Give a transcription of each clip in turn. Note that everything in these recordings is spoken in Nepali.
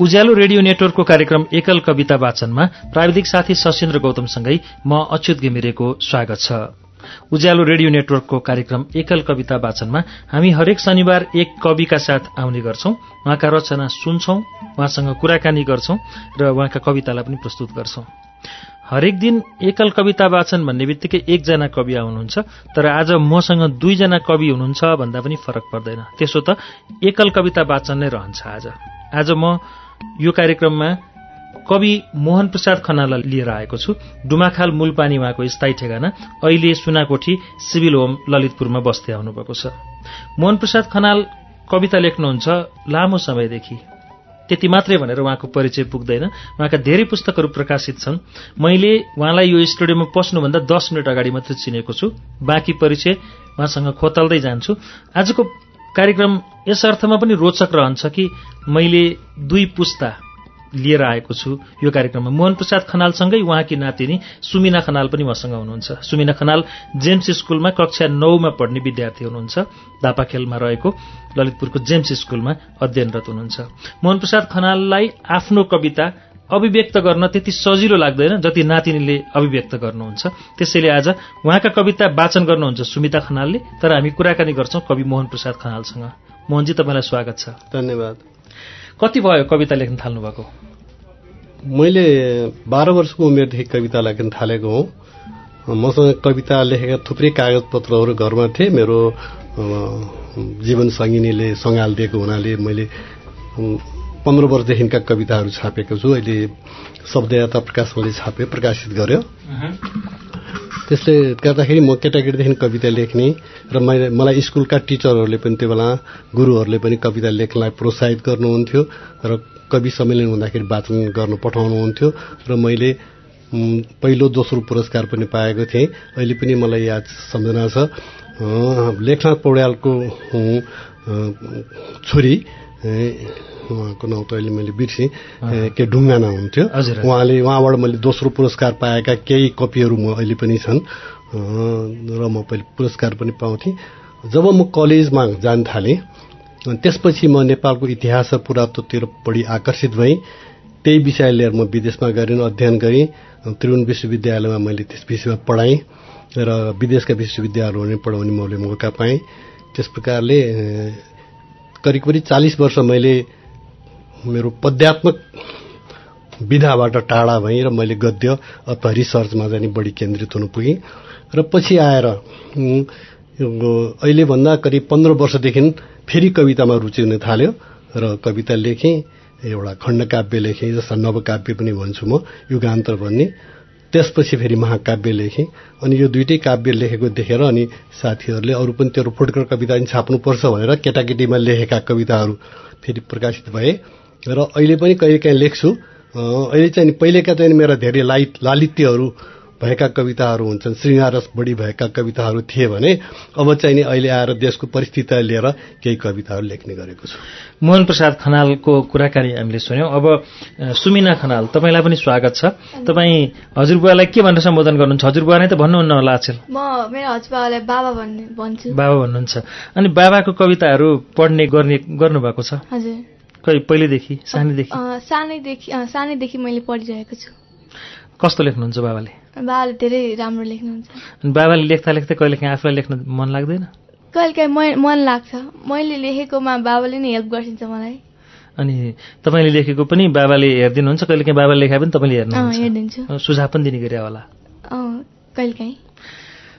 उज्यालो रेडियो नेटवर्कको कार्यक्रम एकल कविता वाचनमा प्राविधिक साथी सशेन्द्र गौतमसँगै म अच्युत घिमिरेको स्वागत छ। उज्यालो रेडियो नेटवर्कको कार्यक्रम एकल कविता वाचनमा हामी हरेक शनिबार एक कविका साथ आउने गर्छौं। उहाँका रचना सुन्छौं उहाँसँग कुराकानी गर्छौं र उहाँका कवितालाई पनि प्रस्तुत गर्छौं। हरेक दिन एकल कविता वाचन भन्ने बित्तिकै एकजना कवि आउनुहुन्छ तर आज मसँग दुईजना कवि हुनुहुन्छ भन्दा पनि फरक पर्दैन। त्यसो त एकल कविता वाचन नै रहन्छ आज। आज म यो कार्यक्रममा कवि मोहन प्रसाद खनाललाई लिएर आएको छु। डुमाखाल मूलपानी उहाँको स्थायी ठेगाना अहिले सुनाकोठी सिभिल होम ललितपुरमा बस्दै आउनुभएको छ। मोहन प्रसाद खनाल कविता लेख्नुहुन्छ लामो समयदेखि। त्यति मात्रै भनेर उहाँको परिचय पुग्दैन। उहाँका धेरै पुस्तकहरू प्रकाशित छन्। मैले उहाँलाई यो स्टुडियोमा पस्नुभन्दा दस मिनट अगाडि मात्रै चिनेको छु। बाँकी परिचय उहाँसँग खोतल्दै जान्छु। आजको कार्यक्रम यस अर्थमा पनि रोचक रहन्छ कि मैले दुई पुस्ता लिएर आएको छु यो कार्यक्रममा। मोहन प्रसाद खनालसँगै उहाँकी नातिनी सुमिना खनाल पनि मसँग हुनुहुन्छ। सुमिना खनाल जेम्स स्कुलमा कक्षा नौमा पढ्ने विद्यार्थी हुनुहुन्छ। दापाखेलमा रहेको ललितपुरको जेम्स स्कुलमा अध्ययनरत हुनुहुन्छ। मोहन प्रसाद खनाललाई आफ्नो कविता अभिव्यक्त गर्न त्यति सजिलो लाग्दैन जति नातिनीले अभिव्यक्त गर्नुहुन्छ। त्यसैले आज उहाँका कविता वाचन गर्नुहुन्छ सुमिता खनालले। तर हामी कुराकानी गर्छौं कवि मोहन प्रसाद खनालसँग। मोहनजी तपाईँलाई स्वागत छ। धन्यवाद। कति भयो कविता लेख्न थाल्नुभएको? मैले बाह्र वर्षको उमेरदेखि कविता लेख्न थालेको हुँ। मसँग कविता लेखेका थुप्रै कागजपत्रहरू घरमा थिए। मेरो जीवन सङ्गिनीले सङ्घाल दिएको हुनाले मैले पन्ध्र वर्षदेखिका कविताहरू छापेको छु। अहिले शब्दयात्रा प्रकाशनले छापे प्रकाशित गर्यो। त्यसले गर्दाखेरि म केटाकेटीदेखि कविता लेख्ने र मैले मलाई स्कुलका टिचरहरूले पनि त्यो बेला गुरुहरूले पनि कविता लेख्नलाई प्रोत्साहित गर्नुहुन्थ्यो र कवि सम्मेलन हुँदाखेरि वाचन गर्न पठाउनुहुन्थ्यो र मैले पहिलो दोस्रो पुरस्कार पनि पाएको थिएँ। अहिले पनि मलाई याद सम्झना छ। लेखनाथ पौड्यालको छोरी उहाँको नाउँ त अहिले मैले बिर्सेँ। के ढुङ्गाना हुन्थ्यो। उहाँले उहाँबाट मैले दोस्रो पुरस्कार पाएका केही कपीहरू म अहिले पनि छन्। र म पहिले पुरस्कार पनि पाउँथेँ। जब म कलेजमा जान थालेँ त्यसपछि म नेपालको इतिहास र पुरातत्वतिर बढी आकर्षित भएँ। त्यही विषय लिएर म विदेशमा गरेँ अध्ययन गरेँ। त्रिभुवन विश्वविद्यालयमा मैले त्यस विषयमा पढाएँ। र विदेशका विश्वविद्यालयहरू पढाउने मैले मौका पाएँ। त्यस प्रकारले करिब करिब चालिस वर्ष मैले मेरो पद्यात्मक विधाबाट टाढा भएँ र मैले गद्य अथवा रिसर्चमा चाहिँ बढी केन्द्रित हुन पुगेँ। र पछि आएर अहिलेभन्दा करिब पन्ध्र वर्षदेखि फेरि कवितामा रुचि हुन थाल्यो र कविता लेखेँ एउटा खण्डकाव्य लेखेँ जस्ता नवकाव्य पनि भन्छु म युगान्तर भन्ने। त्यसपछि फेरि महाकाव्य लेखेँ। अनि यो दुइटै काव्य लेखेको देखेर अनि साथीहरूले अरू पनि त्यो फुटकर कविता पनि छाप्नुपर्छ भनेर केटाकेटीमा लेखेका कविताहरू फेरि प्रकाशित भए। र अहिले पनि कहिले काहीँ लेख्छु। अहिले चाहिँ पहिलेका चाहिँ मेरा धेरै लालित्यहरू भएका कविताहरू हुन्छन्। श्रृङ्गारस बढी भएका कविताहरू थिए भने अब चाहिँ नि अहिले आएर देशको परिस्थितिलाई लिएर केही कविताहरू लेख्ने गरेको छु। मोहन प्रसाद खनालको कुराकानी हामीले सुन्यौं। अब सुमिना खनाल तपाईँलाई पनि स्वागत छ। तपाईँ हजुरबुवालाई के भनेर सम्बोधन गर्नुहुन्छ? हजुरबुवा नै त भन्नुहुन्न होला अचेल म मेरो हजुरबाबालाई बाबा भन्ने भन्छु। बाबा भन्नुहुन्छ। अनि बाबाको कविताहरू पढ्ने गर्ने गर्नुभएको छ? हजुर। कहिले पहिलेदेखि सानैदेखि? सानैदेखि सानैदेखि मैले पढिरहेको छु। कस्तो लेख्नुहुन्छ बाबाले? बाबाले धेरै राम्रो लेख्नुहुन्छ। बाबाले लेख्दा लेख्दै कहिले काहीँ आफूलाई लेख्न मन लाग्दैन? कहिले काहीँ मन लाग्छ। मैले लेखेकोमा बाबाले नै हेल्प गरिदिन्छ मलाई। अनि तपाईँले लेखेको पनि बाबाले हेरिदिनुहुन्छ? कहिले काहीँ बाबाले लेखा पनि तपाईँले हेर्नुहुन्छ? सुझाव पनि दिने गरे होला। कहिले काहीँ।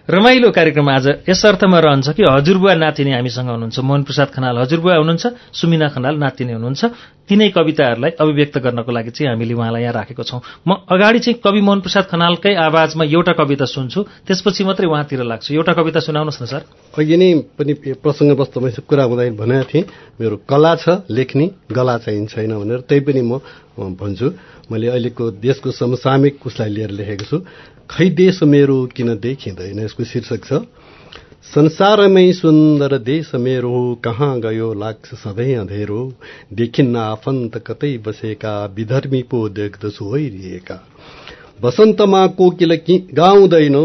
रमाइलो कार्यक्रम आज यस अर्थमा रहन्छ कि हजुरबुवा नातिनी हामीसँग हुनुहुन्छ। मोहन प्रसाद खनाल हजुरबुवा हुनुहुन्छ सुमिना खनाल नातिनी हुनुहुन्छ। तिनै कविताहरूलाई अभिव्यक्त गर्नको लागि चाहिँ हामीले उहाँलाई यहाँ राखेको छौँ। म अगाडि चाहिँ कवि मोहन प्रसाद खनालकै आवाजमा एउटा कविता सुन्छु। त्यसपछि मात्रै उहाँतिर लाग्छु। एउटा कविता सुनाउनुहोस् न सर। अघि नै पनि प्रसङ्गवस्तु मैले कुरा हुँदा भनेको थिएँ मेरो कला छ लेख्ने गला चाहिँ छैन भनेर। त्यही पनि म भन्छु मैले अहिलेको देशको समसामयिक उसलाई लिएर लेखेको छु। खै देश मेरो किन देखिँदैन? यसको शीर्षक छ संसारमै सुन्दर देश मेरो कहाँ गयो लाग्छ सधैँ अँधेरो? देखिन्न आफन्त कतै बसेका विधर्मी पो देख्दछु होइरिएका वसन्तमा कोकिल गाउँदैन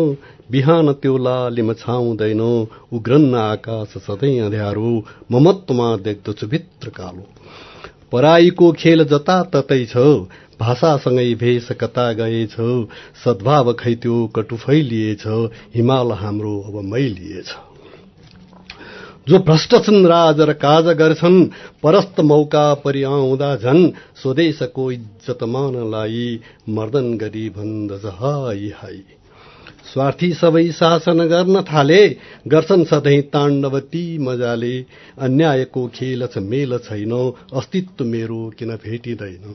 बिहान त्यो लालिम छाउँदैन उग्रन्न आकाश सधैँ अँध्यारो ममत्वमा देख्दछु भित्र कालो। पराईको खेल जताततै छ भाषासँगै भेष कता गएछ सद्भाव खैत्यो कटु फैलिएछ हिमाल हाम्रो अब मैलिएछ जो भ्रष्ट छन् राज र काज गर्छन् परस्त मौका परि आउँदा झन् स्वदेशको इज्जत मानलाई मर्दन गरी भन्दछ हाई हाई। स्वार्थी सबै शासन गर्न थाले गर्छन् सधैँ ताण्डवती मजाले। अन्यायको खेल छ मेल छैन अस्तित्व मेरो किन भेटिँदैन?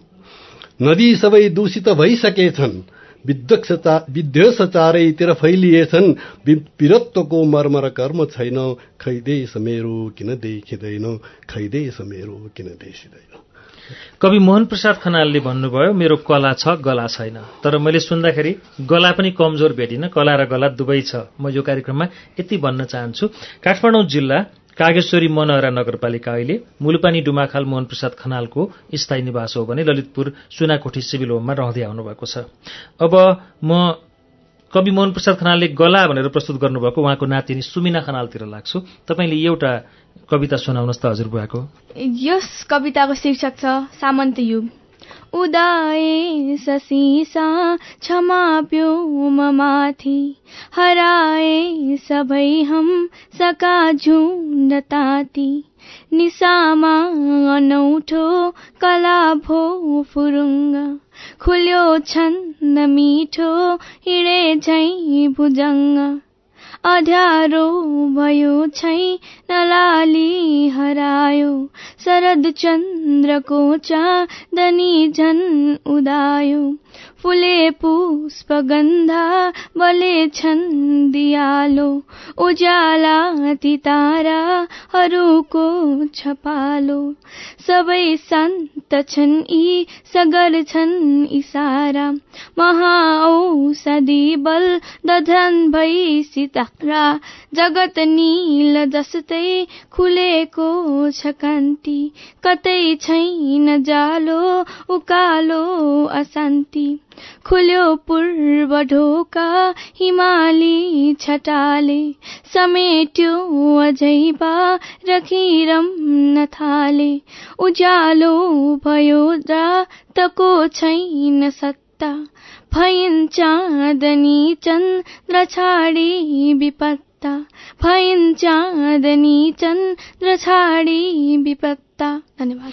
नदी सबै दूषित भइसकेछन् विध्वंस चारैतिर फैलिएछन् वीरत्वको मर्मर कर्म छैन खैदेश मेरो किन देखिँदैन खैदेश मेरो किन देखिँदैन? कवि मोहन प्रसाद खनालले भन्नुभयो मेरो कला छ गला छैन। तर मैले सुन्दाखेरि गला पनि कमजोर भेटिन कला र गला दुवै छ। म यो कार्यक्रममा यति भन्न चाहन्छु। काठमाडौँ जिल्ला कागेश्वरी मनहरा नगरपालिका अहिले मुलुपानी डुमाखाल मोहन प्रसाद खनालको स्थायी निवास हो भने ललितपुर सुनाकोठी सिभिल होममा रहँदै आउनुभएको छ। अब म कवि मोहन प्रसाद खनालले गला भनेर प्रस्तुत गर्नुभएको उहाँको नातिनी सुमिना खनालतिर लाग्छु। तपाईँले एउटा कविता सुनाउनुहोस् त हजुरबुवाको। यस कविताको शीर्षक छ सामन्त युग। उदाए ससीसा क्षमा प्यो माथि हराए सबै हम सका झुन्ड ताती निसामा अनौठो कला भो फुरुङ्ग खुल्यो छन् मिठो हिँडे झै भुजङ्ग अध्यारो भयो छै नलाली हरायो। शरद चन्द्रको चाँदनी झन् उदायो। फुले पुष्प गन्धा बले छन् दियालो उज्याला ती ताराहरूको छपालो। सबै सन्त छन् यी सगर छन् इसारा महाऔषधि बल दधन भई सितारा जगत नील जस्तै खुलेको छ कान्ति। कतै छैन जालो उकालो अशान्ति। खुल्यो पूर्व ढोका हिमाली छटाले समेट्यो अझै बा रखिरम नथाले। उज्यालो भयो रातको छैन सत्ता। भइन् चाँदनी चन्द्र छाडी विपत्ता। भइन् चाँदनी चन्द्र छाडी विपत्ता। धन्यवाद।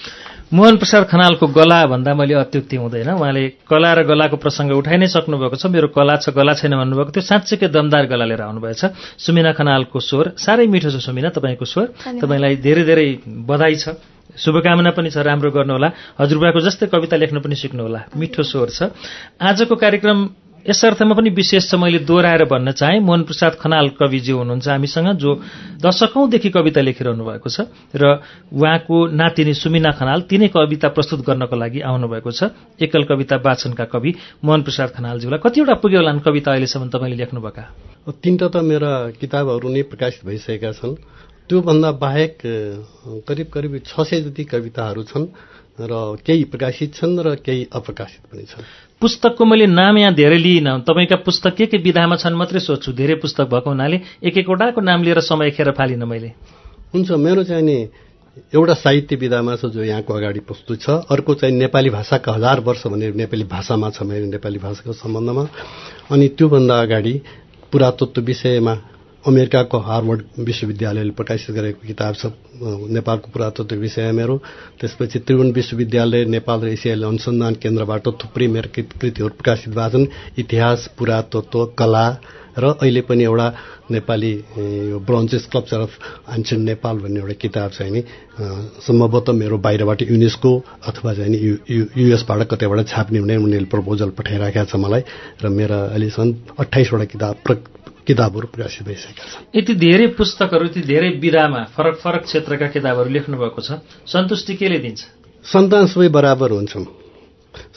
मोहन प्रसाद खनालको गला भन्दा मैले अत्युक्ति हुँदैन। उहाँले कला र गलाको प्रसङ्ग उठाइ नै सक्नुभएको छ। मेरो कला छ गला छैन भन्नुभएको त्यो साँच्चैकै दमदार गला लिएर आउनुभएछ। सुमिना खनालको स्वर साह्रै मिठो छ सुमिना तपाईँको स्वर। तपाईँलाई धेरै धेरै बधाई छ। शुभकामना पनि छ राम्रो गर्नुहोला। हजुरबाको जस्तै कविता लेख्न पनि सिक्नुहोला। मिठो स्वर छ। आजको कार्यक्रम यस अर्थमा पनि विशेष छ मैले दोहोऱ्याएर भन्न चाहेँ। मोहन प्रसाद खनाल कविजी हुनुहुन्छ हामीसँग जो दशकौंदेखि कविता लेखिरहनु भएको छ र उहाँको नातिनी सुमिना खनाल तिनै कविता प्रस्तुत गर्नको लागि आउनुभएको छ। एकल कविता वाचनका कवि मोहन प्रसाद खनालज्यूलाई कतिवटा पुग्यो होला कविता अहिलेसम्म तपाईँले लेख्नुभएका? तिनवटा त मेरा किताबहरू नै प्रकाशित भइसकेका छन्। त्योभन्दा बाहेक करिब करिब छ सय जति कविताहरू छन् र केही प्रकाशित छन् र केही अप्रकाशित पनि छन्। पुस्तकको मैले नाम यहाँ धेरै लिइनँ। तपाईँका पुस्तक के के विधामा छन् मात्रै सोध्छु। धेरै पुस्तक भएको हुनाले एक एकवटाको नाम लिएर समय खेर फालिनँ मैले। हुन्छ मेरो चाहिँ नि एउटा साहित्य विधामा छ जो यहाँको अगाडि प्रस्तुत छ। अर्को चाहिँ नेपाली भाषाका हजार वर्ष भनेर नेपाली भाषामा छ मेरो नेपाली भाषाको सम्बन्धमा। अनि त्योभन्दा अगाडि पुरातत्व विषयमा अमेरिकाको हार्वर्ड विश्वविद्यालयले प्रकाशित गरेको किताब छ नेपालको पुरातत्व विषय मेरो त्यसपछि त्रिभुवन विश्वविद्यालय नेपाल र एसियाली अनुसन्धान केन्द्रबाट थुप्रै मेरो कृतिहरू प्रकाशित भएको छन्। इतिहास पुरातत्व कला र अहिले पनि एउटा नेपाली यो bronzes sculpture of ancient Nepal भन्ने एउटा किताब चाहिँ नि। सम्भवतः मेरो बाहिरबाट युनेस्को अथवा चाहिँ नि युएसबाट कतैबाट छाप्ने हुने उनीहरूले प्रपोजल पठाइराखेका छ मलाई। र मेरा अहिलेसम्म अठाइसवटा किताब किताबहरू प्रकाशित भइसकेका छन्। यति धेरै पुस्तकहरू यति धेरै विधामा फरक फरक क्षेत्रका किताबहरू लेख्नु भएको छ। सन्तुष्टि केले दिन्छ? सन्तान सबै बराबर हुन्छन्।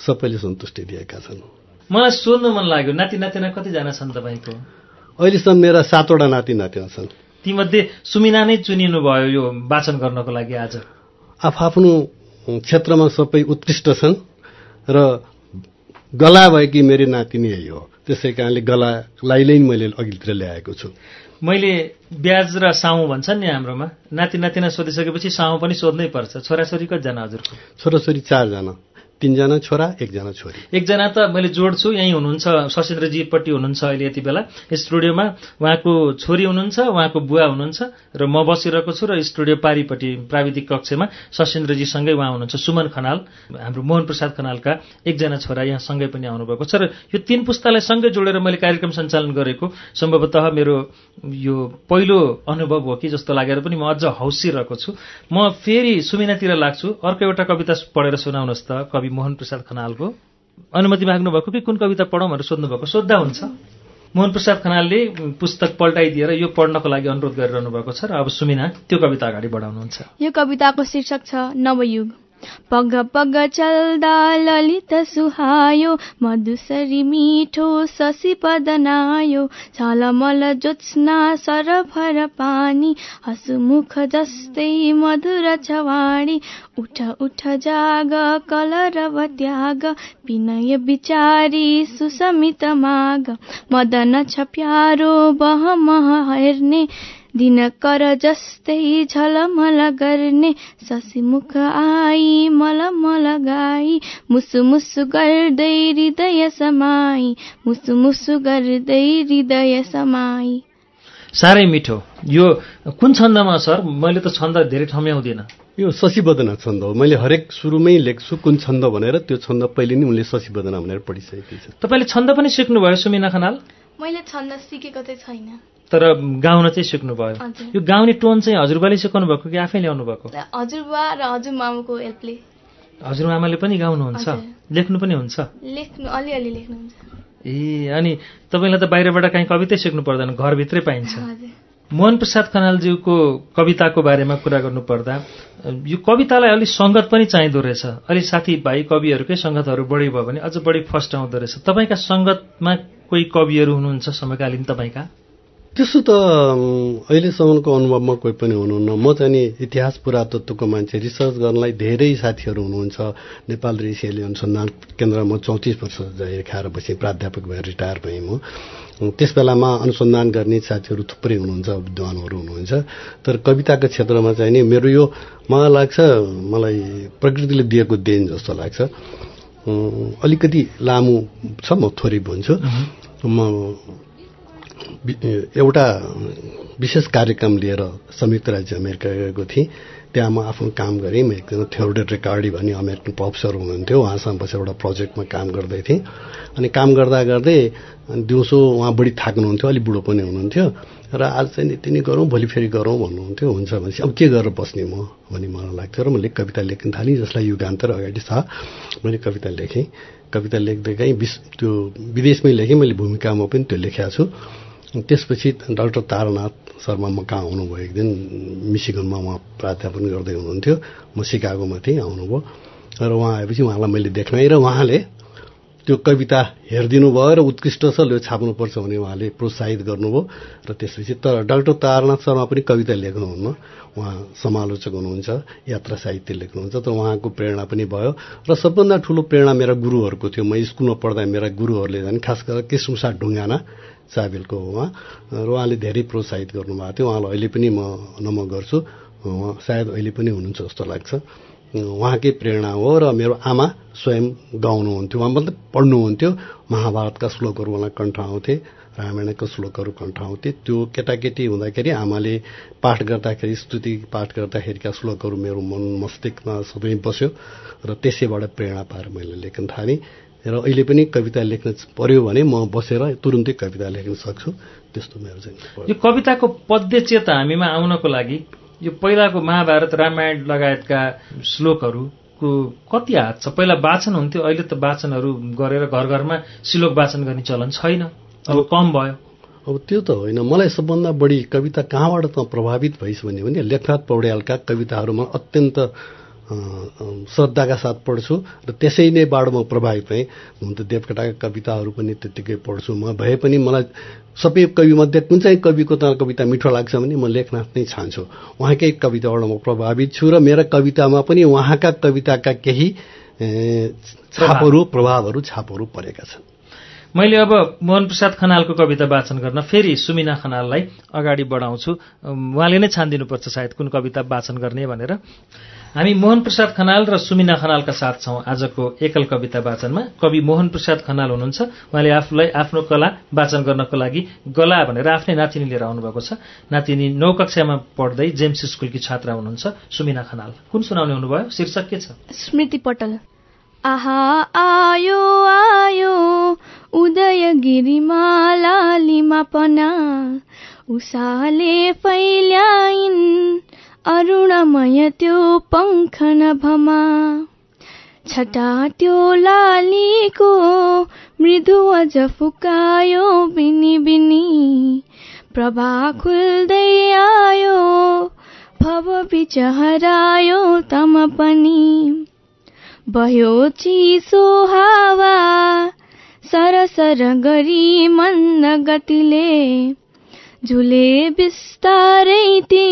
सबैले सन्तुष्टि दिएका छन्। मलाई सोध्नु मन लाग्यो नाति नातिना कतिजना छन् तपाईँको? अहिलेसम्म मेरा सातवटा नाति नातिना छन्। तीमध्ये सुमिना नै चुनिनु भयो यो वाचन गर्नको लागि आज। आफ्नो क्षेत्रमा सबै उत्कृष्ट छन् र गला भएकी मेरो नाति नै यही हो। त्यसै कारणले गलालाई नै मैले अघिल्तिर ल्याएको छु। मैले ब्याज र साउ भन्छन् नि हाम्रोमा। नाति नातिना सोधिसकेपछि साउ पनि सोध्नै पर्छ। छोराछोरी कतिजना हजुरको? छोराछोरी चारजना। तिनजना छोरा एकजना छोरी। एकजना त मैले जोड्छु यहीँ हुनुहुन्छ सशेन्द्रजीपट्टि हुनुहुन्छ अहिले यति बेला। स्टुडियोमा उहाँको छोरी हुनुहुन्छ उहाँको बुवा हुनुहुन्छ र म बसिरहेको छु र स्टुडियो पारिपट्टि प्राविधिक कक्षमा सशेन्द्रजीसँगै उहाँ हुनुहुन्छ सुमन खनाल। हाम्रो मोहन प्रसाद खनालका एकजना छोरा यहाँ सँगै पनि आउनुभएको छ र यो तीन पुस्तालाई सँगै जोडेर मैले कार्यक्रम सञ्चालन गरेको सम्भवतः मेरो यो पहिलो अनुभव हो कि जस्तो लागेर पनि म अझ हौसिरहेको छु। म फेरि सुमिनातिर लाग्छु अर्को एउटा कविता पढेर सुनाउनुहोस् त कवि कवि मोहन प्रसाद खनालको अनुमति माग्नु भएको कि कुन कविता पढौँ भनेर सोध्नु भएको सोद्धा हुन्छ। मोहन प्रसाद खनालले पुस्तक पल्टाइदिएर यो पढ्नको लागि अनुरोध गरिरहनु भएको छ र अब सुमिना त्यो कविता अगाडि बढाउनुहुन्छ। यो कविताको शीर्षक छ नवयुग। पग पग चल्दा ललित सुहायो मधुसरी मिठो शशी पदनायो छलमल जोत्स्ना सरभर पानी हसुमुख जस्तै मधुर छवाणी। उठ उठ जाग कलरव त्याग विनय विचारी सुसमित माग। मदन छ प्यारो बहमह हेर्ने दिनकर जस्तै झलमल गर्ने शशीमुख आई मलमल गाई। मुसु मुसु गर्दै हृदय समाई मुसु मुसु गर्दै हृदय समाई। साह्रै मिठो। यो कुन छन्दमा सर? मैले त छन्द धेरै ठम्याउँदिनँ यो शशिवदना छन्द हो। मैले हरेक सुरुमै लेख्छु कुन छन्द भनेर। त्यो छन्द पहिले नै उनले शशिवदना भनेर पढिसकेको छ। तपाईँले छन्द पनि सिक्नुभयो सुमिना खनाल? मैले छन्द सिकेको चाहिँ छैन। तर गाउन चाहिँ सिक्नुभयो। यो गाउने टोन चाहिँ हजुरबाले सिकाउनु भएको कि आफै ल्याउनु भएको? हजुरबा र हजुरमामाको हेल्पले। हजुरमामाले पनि गाउनुहुन्छ? लेख्नु पनि हुन्छ? लेख्नु अलिअलि लेख्नुहुन्छ ए अनि तपाईँलाई त बाहिरबाट काहीँ कवितै सिक्नु पर्दैन घरभित्रै पाइन्छ। मोहन प्रसाद खनालज्यूको कविताको बारेमा कुरा गर्नुपर्दा यो कवितालाई अलिक सङ्गत पनि चाहिँदो रहेछ। अलि साथीभाइ कविहरूकै सङ्गतहरू बढी भयो भने अझ बढी फर्स्ट आउँदो रहेछ। तपाईँका सङ्गतमा कोही कविहरू हुनुहुन्छ समकालीन तपाईँका? त्यसो त अहिलेसम्मको अनुभवमा कोही पनि हुनुहुन्न। म चाहिँ नि इतिहास पुरातत्वको मान्छे रिसर्च गर्नलाई धेरै साथीहरू हुनुहुन्छ। नेपाल एसियाली अनुसन्धान केन्द्रमा म चौतिस वर्ष खाएर बसेँ प्राध्यापक भएर रिटायर भएँ म। त्यस बेलामा अनुसन्धान गर्ने साथीहरू थुप्रै हुनुहुन्छ विद्वानहरू हुनुहुन्छ। तर कविताको क्षेत्रमा चाहिँ नि मेरो यो मलाई लाग्छ मलाई प्रकृतिले दिएको देन जस्तो लाग्छ। अलिकति लामो छ म थोरै भन्छु। म एउटा विशेष कार्यक्रम लिएर संयुक्त राज्य अमेरिका गएको थिएँ। त्यहाँ म आफ्नो काम गरेँ। म एकजना थ्योडर रिकार्डी भन्ने अमेरिकन प्रोफेसर हुनुहुन्थ्यो। उहाँसँग बसेर एउटा प्रोजेक्टमा काम गर्दै थिएँ। अनि काम गर्दा गर्दै दिउँसो उहाँ बढी थाक्नुहुन्थ्यो। अलिक बुढो पनि हुनुहुन्थ्यो। र आज चाहिँ यति नै गरौँ भोलि फेरि गरौँ भन्नुहुन्थ्यो। हुन्छ भनेपछि अब के गरेर बस्ने म भन्ने मलाई लाग्थ्यो र मैले कविता लेख्न थालेँ जसलाई युगान्तर अगाडि छ। मैले कविता लेखेँ। कविता लेख्दै विश त्यो विदेशमै लेखेँ। मैले भूमिकामा पनि त्यो लेखेको छु। त्यसपछि डाक्टर तारानाथ शर्मा म कहाँ आउनुभयो एक दिन मिसिगनमा उहाँ प्राध्यापन गर्दै हुनुहुन्थ्यो। म सिकागोमा थिएँ आउनुभयो। र उहाँ आएपछि उहाँलाई मैले देख्न र उहाँले त्यो कविता हेरिदिनु भयो र उत्कृष्ट छ यो छाप्नुपर्छ भने उहाँले प्रोत्साहित गर्नुभयो। र त्यसपछि तर डाक्टर तारानाथ शर्मा पनि कविता लेख्नुहुन्न। उहाँ समालोचक हुनुहुन्छ यात्रा साहित्य लेख्नुहुन्छ तर उहाँको प्रेरणा पनि भयो। र सबभन्दा ठुलो प्रेरणा मेरा गुरुहरूको थियो। म स्कुलमा पढ्दा मेरा गुरुहरूले झन् खास गरेर कृष्णसाद ढुङ्गाना चाबेलको उहाँ र उहाँले धेरै प्रोत्साहित गर्नुभएको थियो। उहाँलाई अहिले पनि म नम गर्छु। उहाँ सायद अहिले पनि हुनुहुन्छ जस्तो लाग्छ। उहाँकै प्रेरणा हो र मेरो आमा स्वयं गाउनुहुन्थ्यो। उहाँ मतलब पढ्नुहुन्थ्यो। महाभारतका श्लोकहरू उहाँलाई कण्ठ आउँथे रामायणको श्लोकहरू कन्ठाउँथे त्यो केटाकेटी हुँदाखेरि आमाले पाठ गर्दाखेरि स्तुति पाठ गर्दाखेरिका श्लोकहरू मेरो मन मस्तिष्कमा सधैँ बस्यो। र त्यसैबाट प्रेरणा पाएर मैले लेख्न थालेँ। र अहिले पनि कविता लेख्न पर्यो भने म बसेर तुरुन्तै कविता लेख्न सक्छु त्यस्तो मेरो चाहिँ यो कविताको पद्य चेत हामीमा आउनको लागि यो पहिलाको महाभारत रामायण लगायतका श्लोकहरूको कति हात छ? पहिला वाचन हुन्थ्यो अहिले त वाचनहरू गरेर घर घरमा श्लोक वाचन गर्ने चलन छैन। अब कम भयो। अब त्यो त होइन। मलाई सबभन्दा बढी कविता कहाँबाट त प्रभावित भइस् भने लेखनाथ पौड्यालका कविताहरूमा अत्यन्त श्रद्धाका साथ पढ्छु र त्यसै नै बाड म प्रभावित भएँ। हुन त देवकोटाका कविताहरू पनि त्यत्तिकै पढ्छु। म भए पनि मलाई सबै कविमध्ये कुन चाहिँ कविको त कविता मिठो लाग्छ भने म लेखनाथ नै छान्छु। उहाँकै कविताबाट म प्रभावित छु र मेरा कवितामा पनि उहाँका कविताका केही छापहरू प्रभावहरू छापहरू परेका छन्। मैले अब मोहन प्रसाद खनालको कविता वाचन गर्न फेरि सुमिना खनाललाई अगाडि बढाउँछु। उहाँले नै छानिदिनुपर्छ सायद कुन कविता वाचन गर्ने भनेर। हामी मोहन प्रसाद खनाल र सुमिना खनालका साथ छौं आजको एकल कविता वाचनमा। कवि मोहन प्रसाद खनाल हुनुहुन्छ। उहाँले आफूलाई आफ्नो कला वाचन गर्नको लागि गला भनेर आफ्नै नातिनी लिएर आउनुभएको छ। नातिनी नौ कक्षामा पढ्दै जेम्स स्कुलकी छात्रा हुनुहुन्छ सुमिना खनाल। कुन सुनाउने हुनुभयो? शीर्षक के छ? स्मृति पटल। आहा आयो आयो उदयगिरीमा लालिमा पना। उसाले फैल्याइन् अरुणमय त्यो पङ्ख नभमा छटा त्यो लालीको मृदु अझ फुकायो बिनी बिनी प्रभा खुल्दै आयो भव बिच हरायो तम पनि भयो चिसो हावा सरसर गरी मन्द गतिले झुले बिस्तारै ती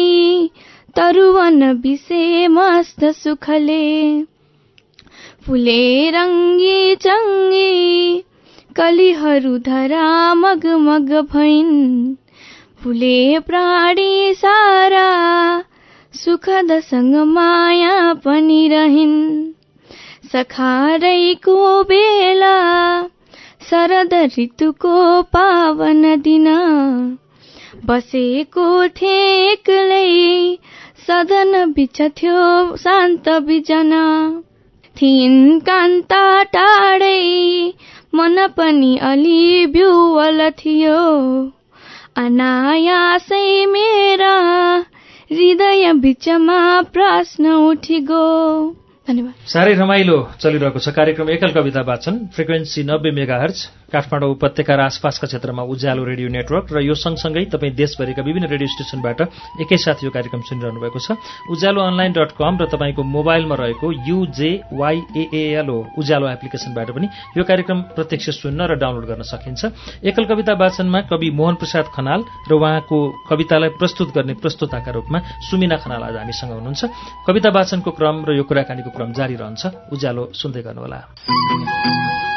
तरुवन बिसे मस्त सुखले। फुले रङ्गी चङ्गी कलिहरू धरा मग मग भइन् फुले प्राणी सारा सुखदसँग माया पनि रहिन्। सखारैको बेला शरद ऋतुको पावन दिन। बसेको ठेकलै सदन बिच थियो शान्त बिजन। थिइन् कान्ता टाढै मन पनि अलि बिउवल थियो। अनायासै मेरा हृदय बिचमा प्रश्न उठिगो। धन्यवाद। साह्रै रमाइलो चलिरहेको छ कार्यक्रम। एकल कविता वाचन। फ्रिक्वेन्सी नब्बे मेगा हर्च काठमाडौँ उपत्यका र आसपासका क्षेत्रमा उज्यालो रेडियो नेटवर्क र यो सँगसँगै तपाईँ देशभरिका विभिन्न रेडियो स्टेशनबाट एकैसाथ यो कार्यक्रम सुनिरहनु भएको छ। उज्यालो अनलाइन डट कम र तपाईँको मोबाइलमा रहेको युजेवाईएएलओ उज्यालो एप्लिकेशनबाट पनि यो कार्यक्रम प्रत्यक्ष सुन्न र डाउनलोड गर्न सकिन्छ। एकल कविता वाचनमा कवि मोहन प्रसाद खनाल र उहाँको कवितालाई प्रस्तुत गर्ने प्रस्तुताका रूपमा सुमिना खनाल आज हामीसँग हुनुहुन्छ। कविता वाचनको क्रम र यो कुराकानीको क्रम जारी रहन्छ। उज्यालो सुन्दै गर्नुहोला।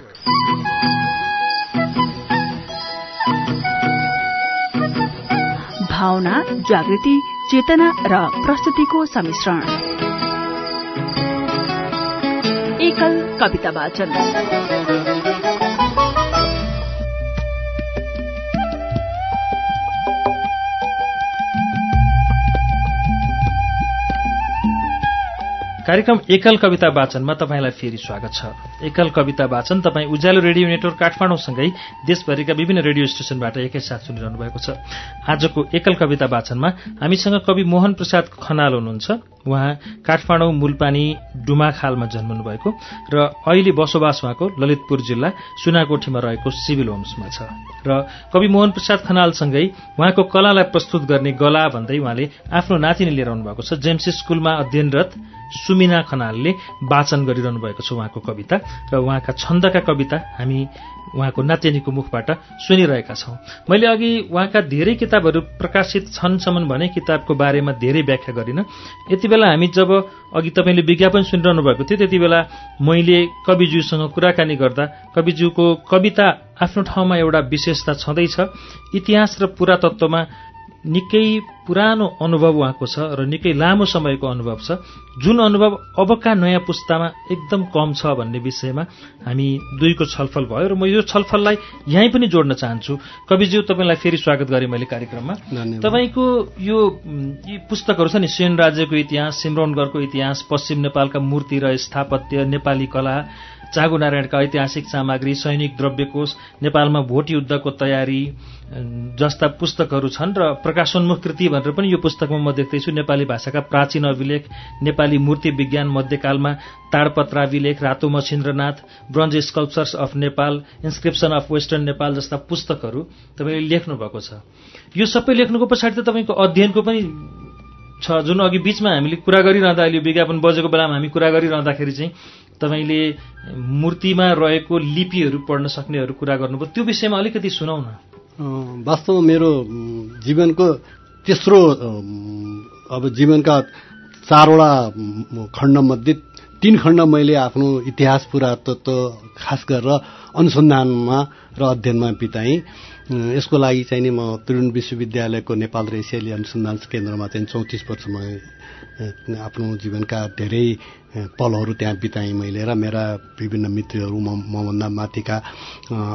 भावना जागृति चेतना र प्रस्तुतिको सम्मिश्रण एकल कविता वाचन। कार्यक्रम एकल कविता वाचनमा तपाईँलाई फेरि स्वागत छ। एकल कविता वाचन। तपाईँ उज्यालो रेडियो नेटवर्क काठमाडौँसँगै देशभरिका विभिन्न रेडियो स्टेशनबाट एकैसाथ सुनिरहनु भएको छ। आजको एकल कविता वाचनमा हामीसँग कवि मोहन प्रसाद खनाल हुनुहुन्छ। उहाँ काठमाडौँ मुलपानी डुमाखालमा जन्मनु भएको र अहिले बसोबास उहाँको ललितपुर जिल्ला सुनाकोठीमा रहेको सिभिल होम्समा छ। र कवि मोहन प्रसाद खनालसँगै उहाँको कलालाई प्रस्तुत गर्ने गला भन्दै उहाँले आफ्नो नातिनी लिएर आउनुभएको छ। जेम्स स्कुलमा अध्ययनरत सुमिना खनालले वाचन गरिरहनु भएको छ उहाँको कविता र उहाँका छन्दका कविता हामी उहाँको नातिनीको मुखबाट सुनिरहेका छौँ। मैले अघि उहाँका धेरै किताबहरू प्रकाशित छन्सम्म भने किताबको बारेमा धेरै व्याख्या गरिनँ। यति बेला हामी जब अघि तपाईँले विज्ञापन सुनिरहनु भएको थियो त्यति बेला मैले कविज्यूसँग कुराकानी गर्दा कविज्यूको कविता आफ्नो ठाउँमा एउटा विशेषता छँदैछ। इतिहास र पुरातत्वमा निकै पुरानो अनुभव उहाँको छ र निकै लामो समयको अनुभव छ। जुन अनुभव अबका नयाँ पुस्तामा एकदम कम छ भन्ने विषयमा हामी दुईको छलफल भयो र म यो छलफललाई यहीँ पनि जोड्न चाहन्छु। कविज्यू तपाईँलाई फेरि स्वागत गरेँ मैले कार्यक्रममा। तपाईँको यो यी पुस्तकहरू छ नि सेन राज्यको इतिहास सिमरौनगढको इतिहास पश्चिम नेपालका मूर्ति र स्थापत्य नेपाली कला चागु नारायणका ऐतिहासिक सामग्री सैनिक द्रव्यकोश नेपालमा भोट युद्धको तयारी जस्ता पुस्तकहरू छन् र प्रकाशोन्मुख कृति भनेर पनि यो पुस्तकमा म देख्दैछु। नेपाली भाषाका प्राचीन अभिलेख नेपाली मूर्ति विज्ञान मध्यकालमा ताडपत्राभिलेख Rato Machhindranath bronze sculptures of Nepal inscription of western Nepal जस्ता पुस्तकहरू तपाईँले लेख्नु भएको छ। यो सबै लेख्नुको पछाडि त तपाईँको अध्ययनको पनि छ। जुन अघि बिचमा हामीले कुरा गरिरहँदा अहिले विज्ञापन बजेको बेलामा हामी कुरा गरिरहँदाखेरि चाहिँ तपाईँले मूर्तिमा रहेको लिपिहरू पढ्न सक्नेहरू कुरा गर्नुभयो। त्यो विषयमा अलिकति सुनौ न। वास्तवमा मेरो जीवनको तेस्रो अब जीवनका चारवटा खण्डमध्ये तीन खण्ड मैले आफ्नो इतिहास पुरातत्व खास गरेर अनुसन्धानमा र अध्ययनमा बिताएँ। यसको लागि चाहिँ नि म त्रिभुवन विश्वविद्यालयको नेपाल र एसियाली अनुसन्धान केन्द्रमा चाहिँ चौतिस वर्षमा आफ्नो जीवनका धेरै पलहरू त्यहाँ बिताएँ मैले र मेरा विभिन्न मित्रहरू म मभन्दा माथिका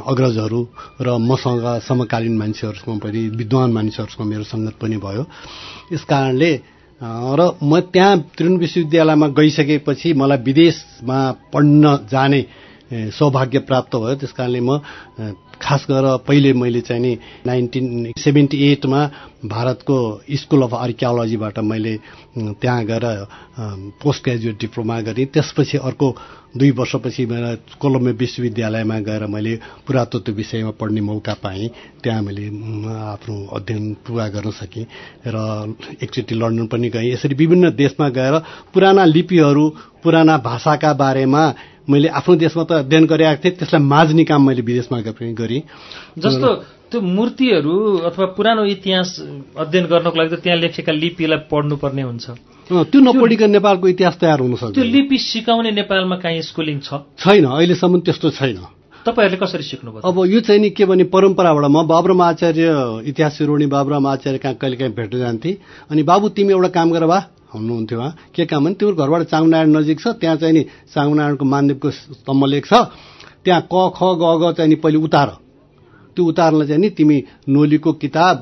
अग्रजहरू र मसँग समकालीन मान्छेहरूसँग पनि विद्वान मानिसहरूसँग मेरो सङ्गत पनि भयो। यस कारणले र म त्यहाँ त्रिभुवन विश्वविद्यालयमा गइसकेपछि मलाई विदेशमा पढ्न जाने सौभाग्य प्राप्त भयो। त्यस कारणले म खास गरेर पहिले मैले चाहिँ नि नाइन्टिन सेभेन्टी एटमा भारतको स्कुल अफ आर्कियोलोजीबाट मैले त्यहाँ गएर पोस्ट ग्रेजुएट डिप्लोमा गरेँ। त्यसपछि अर्को दुई वर्षपछि मेरो कोलम्बिया विश्वविद्यालयमा गएर मैले पुरातत्व विषयमा पढ्ने मौका पाएँ। त्यहाँ मैले आफ्नो अध्ययन पुरा गर्न सकेँ र एकचोटि लन्डन पनि गएँ। यसरी विभिन्न देशमा गएर पुराना लिपिहरू पुराना भाषाका बारेमा मैले आफ्नो देशमा त अध्ययन गरिरहेको थिएँ। त्यसलाई माझ्ने काम मैले विदेशमा पनि गरेँ। जस्तो त्यो मूर्तिहरू अथवा पुरानो इतिहास अध्ययन गर्नको लागि त त्यहाँ लेखेका लिपिलाई पढ्नुपर्ने हुन्छ। त्यो नपढिकन नेपालको इतिहास तयार हुन सक्छ त्यो लिपि सिकाउने नेपालमा काहीँ स्कुलिङ छ? छैन अहिलेसम्म त्यस्तो छैन। तपाईँहरूले कसरी सिक्नुभयो? अब यो चाहिँ नि के भने परम्पराबाट म बाबुराम आचार्य इतिहास सिरोणी बाबुराम आचार्य कहाँ कहिले काहीँ भेट्न जान्थेँ। अनि बाबु तिमी एउटा काम गर बा हुनुहुन्थ्यो उहाँ के काम भने तिम्रो घरबाट चाङनारायण नजिक छ त्यहाँ चाहिँ नि चाङनारायणको मानदेवको स्तम्भलेख छ त्यहाँ क ख ग ग चाहिँ नि पहिले उतार। त्यो उतार्नलाई चाहिँ नि तिमी नोलीको किताब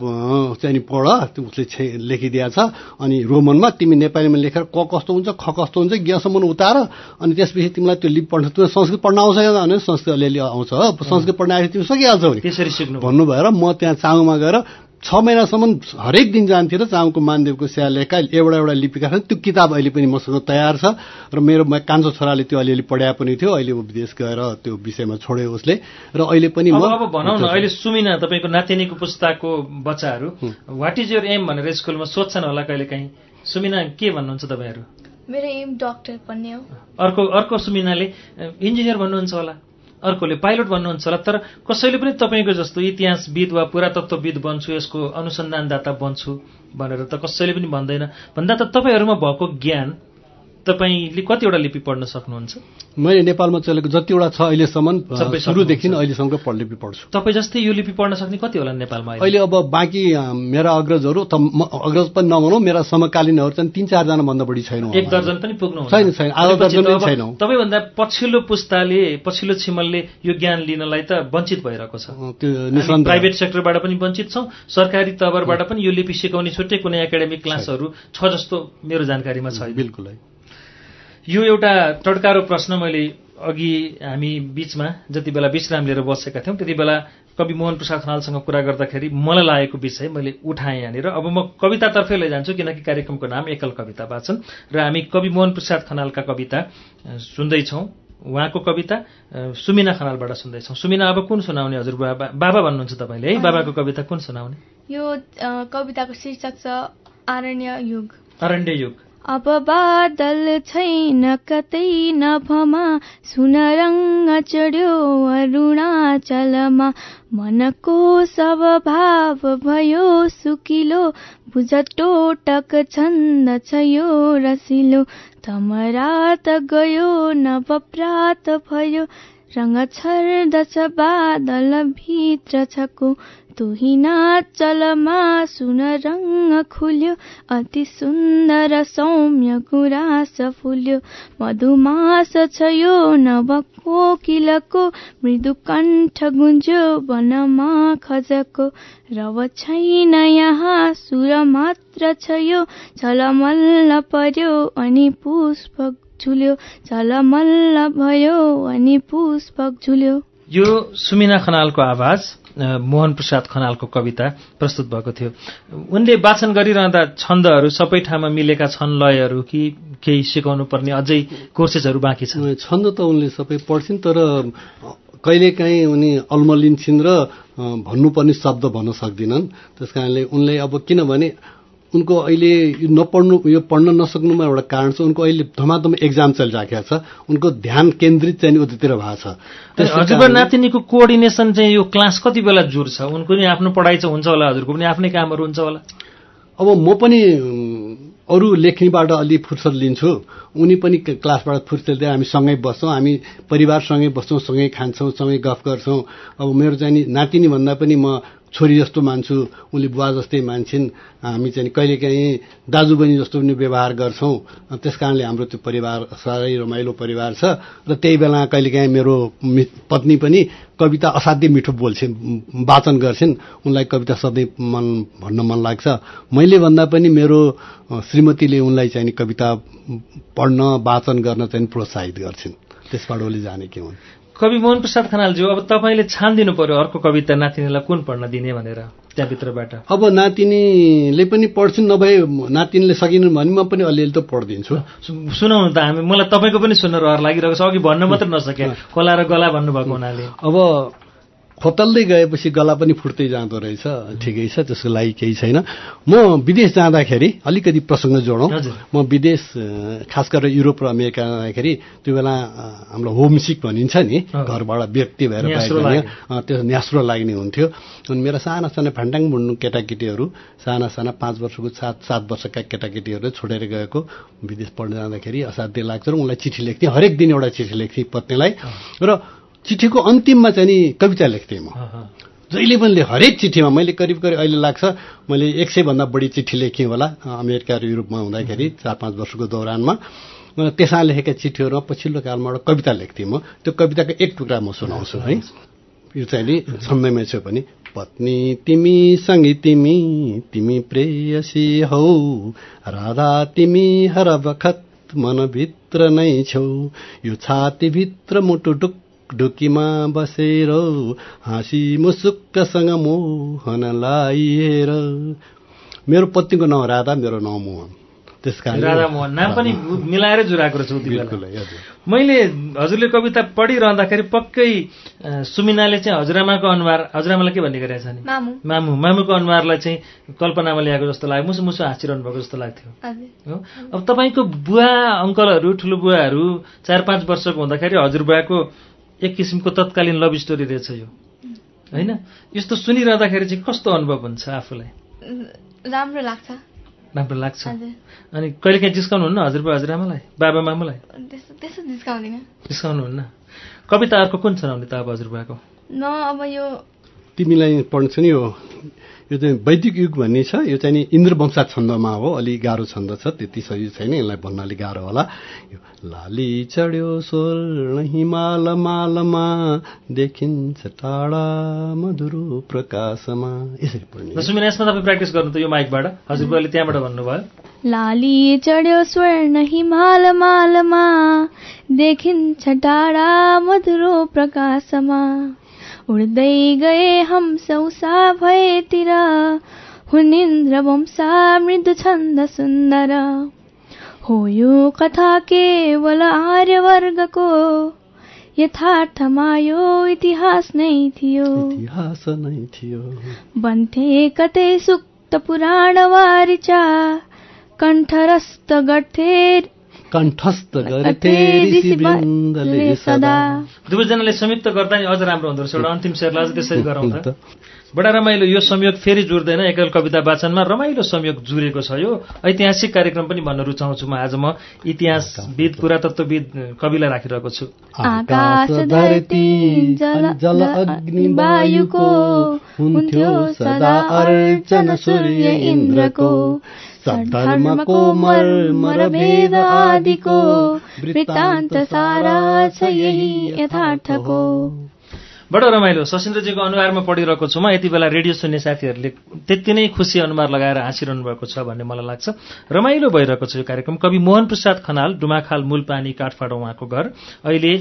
चाहिँ नि पढ त्यो उसले लेखिदिएको छ। अनि रोमनमा तिमी नेपालीमा लेखेर क कस्तो हुन्छ ख कस्तो हुन्छ ज्ञसम्म उतार। अनि त्यसपछि तिमीलाई त्यो लिप पढ्न तिमीलाई संस्कृत पढ्न आउँछ भने संस्कृत अलिअलि आउँछ संस्कृत पढ्न आएपछि तिमी सकिहाल्छौ नि। त्यसरी सिक्नु भन्नुभयो र म त्यहाँ चाङमा गएर छ महिनासम्म हरेक दिन जान्थेँ र चामको मानदेवको स्यालेखा एउटा एउटा लिपिका छन् त्यो किताब अहिले पनि मसँग तयार छ र मेरो कान्छो छोराले त्यो अलिअलि पढाए पनि थियो। अहिले ऊ विदेश गएर त्यो विषयमा छोड्यो उसले र अहिले पनि म अब भनौँ न अहिले सुमिना तपाईँको नातिनीको पुस्ताको बच्चाहरू वाट इज योर एम भनेर स्कुलमा सोध्छन् होला कहिले काहीँ। सुमिना के भन्नुहुन्छ तपाईँहरू? मेरो एम डक्टर बन्ने हो। अर्को अर्को सुमिनाले इन्जिनियर भन्नुहुन्छ होला। अर्कोले पाइलट भन्नुहुन्छ होला तर कसैले पनि तपाईँको जस्तो इतिहासविद वा पुरातत्वविद बन्छु यसको अनुसन्धानदाता बन्छु भनेर त कसैले पनि भन्दैन। भन्दा त तपाईँहरूमा भएको ज्ञान तपाईँले कतिवटा लिपि पढ्न सक्नुहुन्छ? मैले नेपालमा चलेको जतिवटा छ अहिलेसम्म सुरुदेखि अहिलेसम्म लिपि पढ्छु। तपाईँ जस्तै यो लिपि पढ्न सक्ने कति होला नेपालमा अहिले? अब बाँकी मेरा अग्रजहरू त अग्रज पनि नभनौँ मेरा समकालीनहरू चाहिँ तिन चारजना भन्दा बढी छैन एक दर्जन पनि पुग्नु छैन छैन आधा दर्जन पनि छैन। तपाईँभन्दा पछिल्लो पुस्ताले पछिल्लो छिमलले यो ज्ञान लिनलाई त वञ्चित भइरहेको छ। प्राइभेट सेक्टरबाट पनि वञ्चित छौँ सरकारी तवरबाट पनि यो लिपि सिकाउने छुट्टै कुनै एकाडेमिक क्लासहरू छ जस्तो मेरो जानकारीमा छ बिल्कुल। यो एउटा टड्कारो प्रश्न मैले अघि हामी बिचमा जति बेला विश्राम लिएर बसेका थियौँ त्यति बेला कवि मोहन प्रसाद खनालसँग कुरा गर्दाखेरि मलाई लागेको विषय मैले उठाएँ यहाँनिर। अब म कवितातर्फै लैजान्छु किनकि कार्यक्रमको नाम एकल कविता वाचन। र हामी कवि मोहन प्रसाद खनालका कविता सुन्दैछौँ। उहाँको कविता सुमिना खनालबाट सुन्दैछौँ। सुमिना अब कुन सुनाउने? हजुर बाबा बाबा भन्नुहुन्छ तपाईँले। है बाबाको कविता कुन सुनाउने? यो कविताको शीर्षक छ आरण्य युग। अरण्य युग। अब बादल छैन कतै नभमा। सुन रङ्ग चढ्यो अरुणाचलमा। मनको सब भाव भयो सुकिलो। बुझ टोटक छन्द छ यो रसिलो। तमरात गयो नवप्रात भयो। रङ्ग छर्दछ बादल भित्र छको। तुहिना चलमा सुन रङ्ग खुल्यो। अति सुन्दर सौम्य गुरास फुल्यो। मधुमास छ यो नव कोकिलको। मृदु कण्ठ गुन्ज्यो वनमा खजको। रव छैन यहाँ सुर मात्र छ यो छलमल्ल पर्यो अनि पुष्प झुल्यो। छलमल्ल भयो अनि पुष्पक झुल्यो। यो सुमिना खनालको आवाज। मोहन प्रसाद खनालको कविता प्रस्तुत भएको थियो। उनले वाचन गरिरहँदा छन्दहरू सबै ठाउँमा मिलेका छन् लयहरू कि केही सिकाउनु पर्ने अझै कोर्सेसहरू बाँकी छन्। छन्द त उनले सबै पढ्छिन् तर कहिलेकाहीँ उनी अल्मलिन्छन् र भन्नुपर्ने शब्द भन्न सक्दिनन्। त्यस उनले अब किनभने उनको अहिले यो नपढ्नु यो पढ्न नसक्नुमा एउटा कारण छ। उनको अहिले धमाधम एक्जाम चलिराखेको छ। उनको ध्यान केन्द्रित चाहिँ उतातिर भएको छ। हजुरको नातिनीको कोअर्डिनेसन चाहिँ यो क्लास कति बेला जुर्छ उनको नि आफ्नो पढाइ चाहिँ हुन्छ होला हजुरको पनि आफ्नै कामहरू हुन्छ होला। अब म पनि अरू लेख्नेबाट अलि फुर्सद लिन्छु। उनी पनि क्लासबाट फुर्सद लिँदै हामी सँगै बस्छौँ। हामी परिवारसँगै बस्छौँ सँगै खान्छौँ सँगै गफ गर्छौँ। अब मेरो चाहिँ नातिनी भन्दा पनि म छोरी जस्तो मान्छु उनले बुवा जस्तै मान्छन् हामी चाहिँ कहिलेकाहीँ दाजु बहिनी जस्तो पनि व्यवहार गर्छौँ। त्यस कारणले हाम्रो त्यो परिवार साह्रै रमाइलो परिवार छ। र त्यही बेला कहिलेकाहीँ मेरो पत्नी पनि कविता असाध्यै मिठो बोल्छिन् वाचन गर्छिन्। उनलाई कविता सधैँ मन भन्न मन लाग्छ। मैले भन्दा पनि मेरो श्रीमतीले उनलाई चाहिँ कविता पढ्न वाचन गर्न चाहिँ प्रोत्साहित गर्छिन्। त्यसबाट उसले जानेकी हुन्। कवि मोहन प्रसाद खनालज्यू अब तपाईँले छानिदिनु पर्यो अर्को कविता नातिनीलाई कुन पढ्न दिने भनेर त्यहाँभित्रबाट। अब नातिनीले पनि पढ्छन् नभए नातिनीले सकिनन् भने म पनि अलिअलि त पढिदिन्छु। सुनाउनु त हामी मलाई तपाईँको पनि सुन्न रहर लागिरहेको छ अघि भन्न मात्र नसके कोला र गला भन्नुभएको हुनाले। अब खोतल्दै गएपछि गला पनि फुट्दै जाँदो रहेछ। ठिकै छ त्यसको लागि केही छैन। म विदेश जाँदाखेरि अलिकति प्रसङ्ग जोडौँ। म विदेश खास गरेर युरोप र अमेरिका जाँदाखेरि त्यो बेला हाम्रो होमसिक भनिन्छ नि घरबाट व्यक्ति भएर त्यो न्यास्रो लाग्ने हुन्थ्यो। अनि मेरा साना साना फान्टाङ मुन्नु केटाकेटीहरू साना साना पाँच वर्षको सात सात वर्षका केटाकेटीहरूले छोडेर गएको विदेश पढ्न जाँदाखेरि असाध्य लाग्छ र उनलाई चिठी लेख्थेँ। हरेक दिन एउटा चिठी लेख्थेँ पत्नीलाई। र चिठीको अन्तिममा चाहिँ नि कविता लेख्थेँ म। जहिले पनि हरेक चिठीमा मैले करिब करिब अहिले लाग्छ मैले एक सयभन्दा बढी चिठी लेखेँ होला अमेरिका र युरोपमा हुँदाखेरि चार पाँच वर्षको दौरानमा। त्यसमा लेखेका चिठीहरूमा पछिल्लो कालमा एउटा कविता लेख्थेँ म। त्यो कविताको एक टुक्रा म सुनाउँछु है। यो चाहिँ नि छन्दमै छ भने पत्नी तिमी सँगै तिमी तिमी प्रेयसी हौ। राधा तिमी हर बखत मनभित्र नै छौ यो छातीभित्र मुटु डुक ढुकीमा बसेर हाँसी मुसुक्कसँग मोहन लाइएर मेरो पत्नीको नाउँ राधा मेरो नाउँ मोहन। त्यस कारण राधा मोहन नाम पनि मिलाएर जुराएको रहेछ मैले हजुरले कविता पढिरहँदाखेरि पक्कै सुमिनाले चाहिँ हजुरआमाको अनुहार हजुरआमालाई के भन्ने गरेको छ नि मामु। मामु। मामुको अनुहारलाई चाहिँ कल्पनामा ल्याएको जस्तो लाग्यो मुसु मुसु हाँसिरहनु भएको जस्तो लाग्थ्यो। हो? अब तपाईँको बुवा अङ्कलहरू ठुलो बुवाहरू चार पाँच वर्षको हुँदाखेरि हजुरबुवाको एक किसिमको तत्कालीन लभ स्टोरी रहेछ यो। होइन? यस्तो सुनिरहँदाखेरि चाहिँ कस्तो अनुभव हुन्छ आफूलाई? राम्रो लाग्छ। राम्रो लाग्छ? अनि कहिले काहीँ जिस्काउनुहुन्न हजुरबा हजुरआमालाई बाबा मामुलाई? त्यस्तो जिस्काउँदिनँ। जिस्काउनुहुन्न। कविता अर्को कुन सुनाउने त अब हजुरबाको न अब यो तिमीलाई पढ्छु नि यो यो चाहिँ वैदिक युग भन्ने छ यो चाहिँ नि इन्द्रवंशा छन्दमा हो अलिक गाह्रो छन्द छ त्यति सजिलो छैन यसलाई भन्न अलिक गाह्रो होला। लाली चढ्यो स्वर्ण हिमाल मालमा देखिन्छ टाढा मधुरो प्रकाशमा। यसरी पढ्ने। सुमिना यसमा तपाईँ प्र्याक्टिस गर्नु त यो माइकबाट। हजुरले त्यहाँबाट भन्नुभयो। लाली चढ्यो स्वर्ण हिमाल मालमा देखिन्छ टाढा मधुरो प्रकाशमा। उड्दै गए हम सौसा भएतिर हुनिन्द्र वंशा मृदु छन्द सुन्दर। हो यो कथा केवल आर्यवर्गको। यथार्थमा यो इतिहास नै थियो। इतिहास नै थियो। बन्थे कतै सुक्त पुराण वारिचा। कण्ठरस्त गर्थे कण्ठस्थ दुवैजनाले संयुक्त गर्दा नि अझ राम्रो हुँदो रहेछ एउटा अन्तिम शेरलाई अझ त्यसरी गराउँदा बडा रमाइलो यो संयोग फेरि जुर्दैन एकल कविता वाचनमा रमाइलो संयोग जुरेको छ यो। ऐतिहासिक कार्यक्रम पनि भन्न रुचाउँछु म आज म। इतिहासविद पुरातत्वविद कविलाई राखिरहेको छु। आकाश धरती जल अग्नि वायुको हुन्थ्यो सदा अर्चन सूर्य इन्द्रको। धर्मको मर्मर भेद आदिको वृत्तान्त सारा यही यथार्थको। बडो रमाइलो। सशिन्द्रजीको अनुहारमा पढिरहेको छु म। यति बेला रेडियो सुन्ने साथीहरूले त्यति नै खुसी अनुहार लगाएर हाँसिरहनु भएको छ भन्ने मलाई लाग्छ। रमाइलो भइरहेको छ यो कार्यक्रम। कवि मोहन प्रसाद खनाल डुमाखाल मूलपानी काठमाडौँ उहाँको घर। अहिले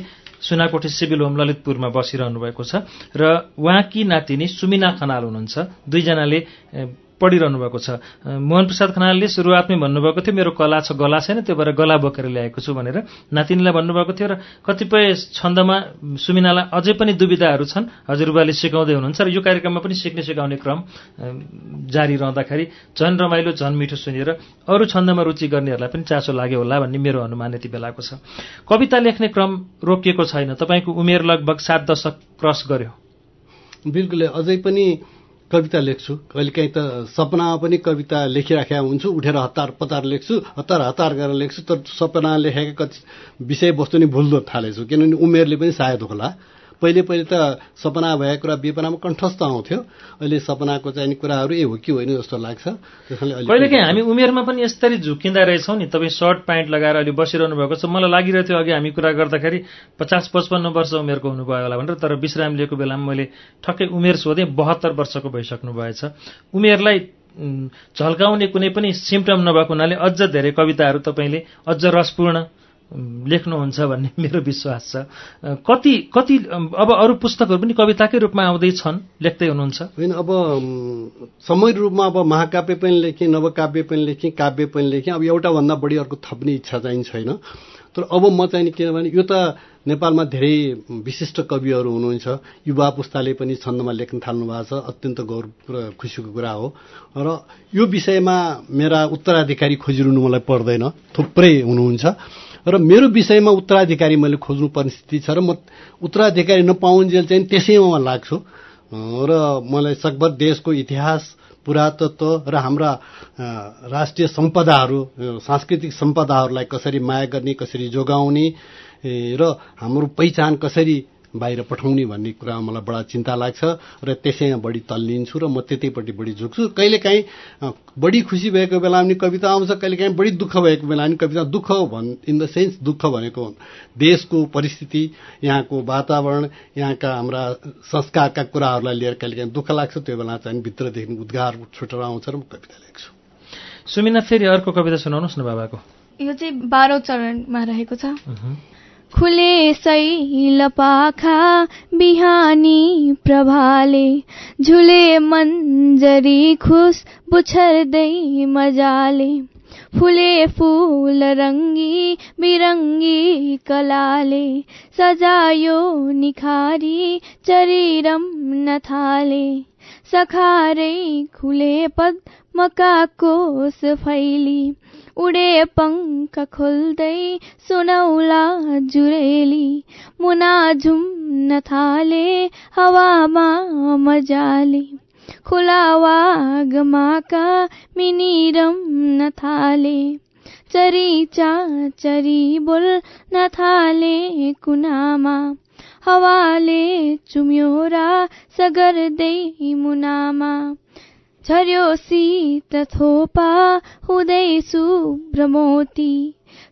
सुनाकोठी सिभिल होम ललितपुरमा बसिरहनु भएको छ। र उहाँकी नातिनी सुमिना खनाल हुनुहुन्छ। दुईजनाले पढिरहनु भएको छ। मोहन प्रसाद खनालले सुरुवातमै भन्नुभएको थियो मेरो कला छ गला छैन त्यो भएर गला बोकेर ल्याएको छु भनेर नातिनीलाई भन्नुभएको थियो र कतिपय छन्दमा सुमिनालाई अझै पनि दुविधाहरू छन्। हजुरबाले सिकाउँदै हुनुहुन्छ र यो कार्यक्रममा पनि सिक्ने सिकाउने क्रम जारी रहँदाखेरि झन् रमाइलो झन् मिठो सुनेर अरू छन्दमा रुचि गर्नेहरूलाई पनि चासो लाग्यो होला भन्ने मेरो अनुमान यति बेलाको छ। कविता लेख्ने क्रम रोकिएको छैन। तपाईँको उमेर लगभग सात दशक क्रस गर्यो बिल्कुल अझै पनि कविता लेख्छु। कहिलेकाहीँ त सपनामा पनि कविता लेखिराखेका हुन्छु उठेर हतार पतार लेख्छु हतार हतार गरेर लेख्छु तर सपना लेखेका कति विषयवस्तु नै भुल्दो थालेछु किनभने उमेरले पनि सायद होला। पहिले पहिले त सपना भएको कुरा बेपनामा कण्ठस्थ आउँथ्यो अहिले सपनाको चाहिने कुराहरू ए हो कि होइन जस्तो लाग्छ। कहिलेकाहीँ हामी उमेरमा पनि यसरी झुकिँदा रहेछौँ नि। तपाईँ सर्ट प्यान्ट लगाएर अहिले बसिरहनु भएको छ। मलाई लागिरहेको थियो अघि हामी कुरा गर्दाखेरि पचास पचपन्न वर्ष उमेरको हुनुभयो होला भनेर तर विश्राम लिएको बेलामा मैले ठक्कै उमेर सोधेँ। बहत्तर वर्षको भइसक्नु भएछ। उमेरलाई झल्काउने कुनै पनि सिम्टम नभएको हुनाले अझ धेरै कविताहरू तपाईँले अझ रसपूर्ण लेख्नुहुन्छ भन्ने मेरो विश्वास छ। कति कति अब अरू पुस्तकहरू पनि कविताकै रूपमा आउँदैछन् लेख्दै हुनुहुन्छ। होइन अब समय रूपमा अब महाकाव्य पनि लेखेँ नवकाव्य पनि लेखेँ काव्य पनि लेखेँ। अब एउटाभन्दा बढी अर्को थप्ने इच्छा चाहिँ छैन तर अब म चाहिँ किनभने यो त नेपालमा धेरै विशिष्ट कविहरू हुनुहुन्छ। युवा पुस्ताले पनि छन्दमा लेख्न थाल्नु भएको छ। अत्यन्त गौरव खुसीको कुरा हो। र यो विषयमा मेरा उत्तराधिकारी खोजिरहनु मलाई पर्दैन। थुप्रै हुनुहुन्छ। र मेरो विषयमा उत्तराधिकारी मैले खोज्नु पर्ने स्थिति छ र म उत्तराधिकारी नपाउन्जेल चाहिँ त्यसैमा लाग्छु। र मलाई सकभर देशको इतिहास पुरातत्व र हाम्रा राष्ट्रिय सम्पदाहरू सांस्कृतिक सम्पदाहरूलाई कसरी माया गर्ने कसरी जोगाउने र हाम्रो पहिचान कसरी बाहिर पठाउने भन्ने कुरामा मलाई बडा चिन्ता लाग्छ र त्यसैमा बढी तल्लिन्छु र म त्यतैपट्टि बढी झुक्छु। कहिलेकाहीँ बढी खुसी भएको बेला पनि कविता आउँछ कहिलेकाहीँ बढी दुःख भएको बेला पनि कविता दुःख भन् इन द सेन्स दुःख भनेको देशको परिस्थिति यहाँको वातावरण यहाँका हाम्रा संस्कारका कुराहरूलाई लिएर कहिलेकाहीँ दुःख लाग्छ त्यो बेला चाहिँ भित्रदेखि उद्गार छुटेर आउँछ र म कविता लेख्छु। सुमिना फेरि अर्को कविता सुनाउनुहोस् न बाबाको। यो चाहिँ बाह्रौँ चरणमा रहेको छ। खुले शैल पाखा बिहानी प्रभाले झुले मन्जरी खुस बुछर्दै मजाले फुले फूल रङ्गी बिरङ्गी कलाले सजायो निखारी चरिरम नथाले सखारै खुले पद मकाकोस फैली उडे पङ्ख खोल्दै सुनौला जुरेली। मुना झुम्न थाले हावामा मजाले। खुलावा गमाका मिनिरम नथाले चरी चा चरी बोल नथाले कुनामा। हवाले चुम्योरा सगर्दै मुनामा। झर्यो शीत थोपा हुँदै शुभ्रमोती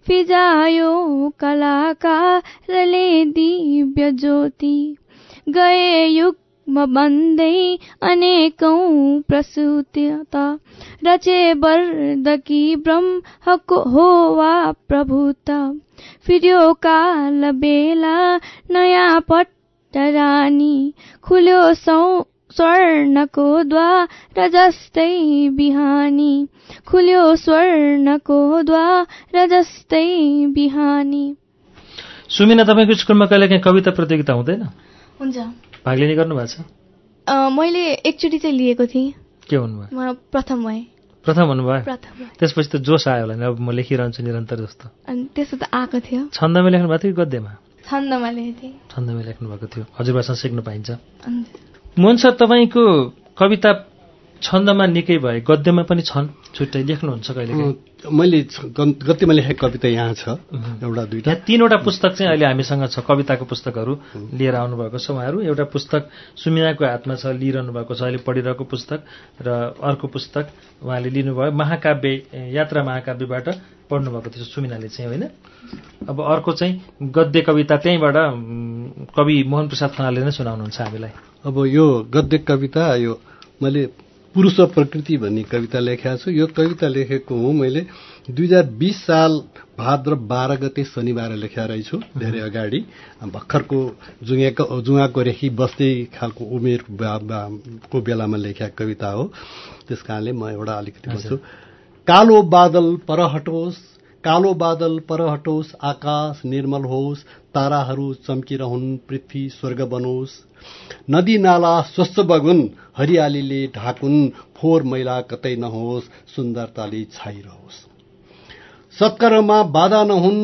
फिजायो कलाकारले दिव्य ज्योति। गए युगमा बन्दै अनेकौं प्रसुत रचे वर्दकी ब्रह्मको हो वा प्रभुत। फिर्यो काल बेला नयाँ पट्टरानी। खुल्यो सौ स्वर्णको द्वार जस्तै बिहानी। खुल्यो स्वर्णको द्वार जस्तै बिहानी। सुमिना तपाईँको स्कुलमा कहिले काहीँ कविता प्रतियोगिता हुँदैन? हुन्छ। भाग लिने गर्नुभएको छ? मैले एकचोटि चाहिँ लिएको थिएँ। के हुनुभयो? प्रथम भएँ। प्रथम हुनुभयो? त्यसपछि त जोस आयो होला नि अब म लेखिरहन्छु निरन्तर जस्तो। अनि त्यसो त आएको थियो। छन्दमा लेख्नु भएको थियो कि गद्यमा? छन्दमा लेखेको थिएँ। छन्दमा लेख्नु भएको थियो। हजुरबासँग सिक्नु पाइन्छ। अनि मोहन सर तपाईँको कविता छन्दमा निकै भए गद्यमा पनि छन्? छुट्टै लेख्नुहुन्छ कहिले मैले गद्यमा लेखेको कविता यहाँ छ एउटा यहाँ तिनवटा पुस्तक चाहिँ अहिले हामीसँग छ कविताको पुस्तकहरू लिएर आउनुभएको छ उहाँहरू। एउटा पुस्तक सुमिनाको हातमा छ लिइरहनु भएको छ अहिले पढिरहेको पुस्तक र अर्को पुस्तक उहाँले लिनुभयो महाकाव्य यात्रा महाकाव्यबाट पढ्नुभएको थियो सुमिनाले चाहिँ होइन? अब अर्को चाहिँ गद्य कविता त्यहीँबाट कवि मोहन प्रसाद खनालले नै सुनाउनुहुन्छ हामीलाई। अब यो गद्य कविता यो मैले पुरुष प्रकृति भन्ने कविता लेखेको छु। यो कविता लेखेको हुँ मैले दुई हजार बिस साल भाद्र बाह्र गते शनिबार लेखेर रहेछु धेरै अगाडि। भर्खरको जुङ्गाको जुङ्गाको रेखी बस्दै खालको उमेरको बेलामा लेखेको कविता हो। त्यस कारणले म एउटा अलिकति भन्छु। कालो बादल पर हटोस् कालो बादल पर हटोस् आकाश निर्मल होस् ताराहरू चम्किरहन् पृथ्वी स्वर्ग बनोस्। नदी नाला स्वच्छ बगुन् हरियालीले ढाकुन् फोहोर मैला कतै नहोस् सुन्दरताले छाइरहोस् सत्कर्ममा बाधा नहुन्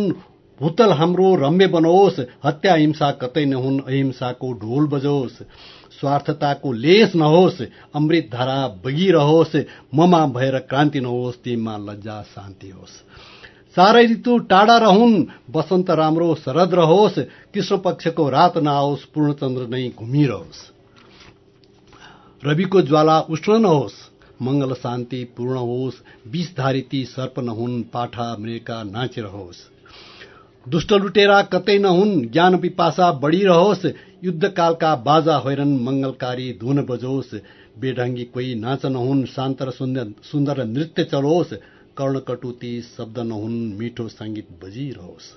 भूतल हाम्रो रम्य बनोस् हत्या हिंसा कतै नहुन् अहिंसाको ढोल बजोस्। स्वार्थताको लेस नहोस् अमृत धारा बगिरहोस् ममा भएर क्रान्ति नहोस् तिममा लज्जा शान्ति होस्। चारै ऋतु टाढा रहन्। वसन्त राम्रो शरद रहोस्। कृष्ण पक्षको रात नआओस् पूर्णचन्द्र नै घुमिरहोस्। रविको ज्वाला उष्ण नहोस्। मंगल शान्ति पूर्ण होस्। विषधारिती सर्प नहुन् पाठा मृका नाचिरहोस् दुष्ट लुटेरा कतै नहुन् ज्ञान पिपासा बढ़िरहोस् युद्धकालका बाजा होइरन् मंगलकारी धुन बजोस्। बेढंगी कोही नाच नहुन् शान्त र सुन्दर नृत्य चलोस्। कर्णकटुती शब्द नहुन् मिठो संगीत बजिरहोस्।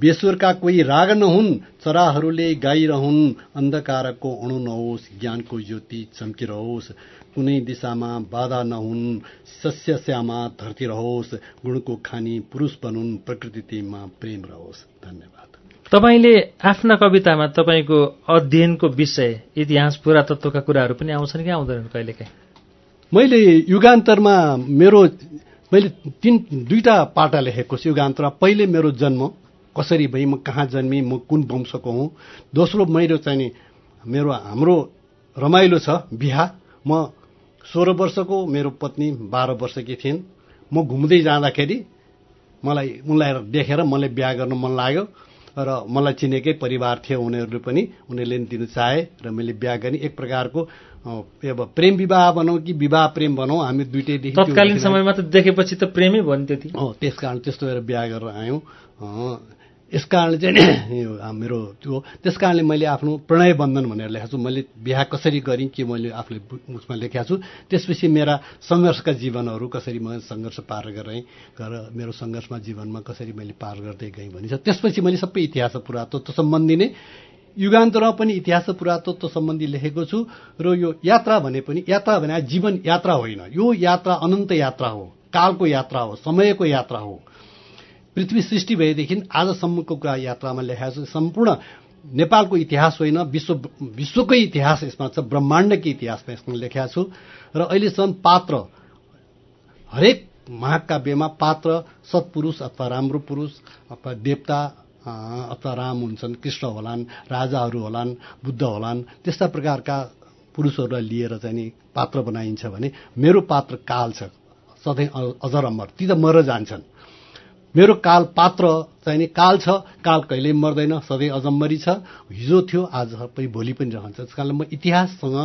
बेश्वरका कोही राग नहुन् चराहरूले गाइरहन् अन्धकारको अणु नहोस् ज्ञानको ज्योति चम्किरहोस्। कुनै दिशामा बाधा नहुन् सस्य श्यामा धरती रहोस् गुणको खानी पुरुष बनुन् प्रकृतिमा प्रेम रहोस्। धन्यवाद। तपाईँले आफ्ना कवितामा तपाईँको अध्ययनको विषय इतिहास पुरातत्वका कुराहरू पनि आउँछन् कि आउँदैनन् कहिलेकाहीँ? मैले युगान्तरमा मेरो मैले तिन दुईटा पाटा लेखेको छु युगान्तरमा पहिले मेरो जन्म कसरी भई म कहाँ जन्मेँ म कुन वंशको हुँ। दोस्रो मेरो चाहिँ मेरो हाम्रो रमाइलो छ बिहा। म सोह्र वर्षको मेरो पत्नी बाह्र वर्षकी थिइन्। म घुम्दै जाँदाखेरि मलाई उनलाई देखेर मलाई बिहा गर्न मन लाग्यो। र मलाई चिनेकै परिवार थियो उनीहरूले पनि उनीहरूले पनि दिनु चाहे र मैले बिहा गरेँ एक प्रकारको अब प्रेम विवाह भनौँ कि विवाह प्रेम भनौँ हामी दुइटैदेखि तत्कालीन समयमा त देखेपछि त प्रेमै भयो नि त्यति। हो त्यस कारण त्यस्तो गरेर बिहा गरेर आयौँ। यस कारणले चाहिँ मेरो त्यो त्यस कारणले मैले आफ्नो प्रणय बन्धन भनेर लेखाएको छु। मैले बिहा कसरी गरेँ के मैले आफूले उसमा लेखेको छु। त्यसपछि मेरा सङ्घर्षका जीवनहरू कसरी म सङ्घर्ष पार गरेँ गरेर मेरो सङ्घर्षमा जीवनमा कसरी मैले पार गर्दै गएँ भनिन्छ त्यसपछि मैले सबै इतिहास पुरातत्व सम्बन्धी नै युगान्तरमा पनि इतिहास पुरातत्व सम्बन्धी लेखेको छु र यो यात्रा भने पनि यात्रा भने जीवन यात्रा होइन। यो यात्रा अनन्त यात्रा हो कालको यात्रा हो समयको यात्रा हो। पृथ्वी सृष्टि भएदेखि आजसम्मको कुरा यात्रामा लेखाएको छ। सम्पूर्ण नेपालको इतिहास होइन विश्व विश्वकै इतिहास यसमा छ ब्रह्माण्डकै इतिहासमा यसमा लेखाएको छु। र अहिलेसम्म पात्र हरेक महाकाव्यमा पात्र सत्पुरुष अथवा राम्रो पुरुष अथवा देवता अथवा राम हुन्छन् कृष्ण होलान् राजाहरू होलान् बुद्ध होलान् त्यस्ता प्रकारका पुरुषहरूलाई लिएर चाहिँ नि पात्र बनाइन्छ भने मेरो पात्र काल छ। सधैँ अजर अमर ती त मर जान्छन्। मेरो काल पात्र चाहिने काल छ काल कहिल्यै मर्दैन सधैँ अजम्मरी छ। हिजो थियो आज पनि भोलि पनि रहन्छ। त्यस कारणले म इतिहाससँग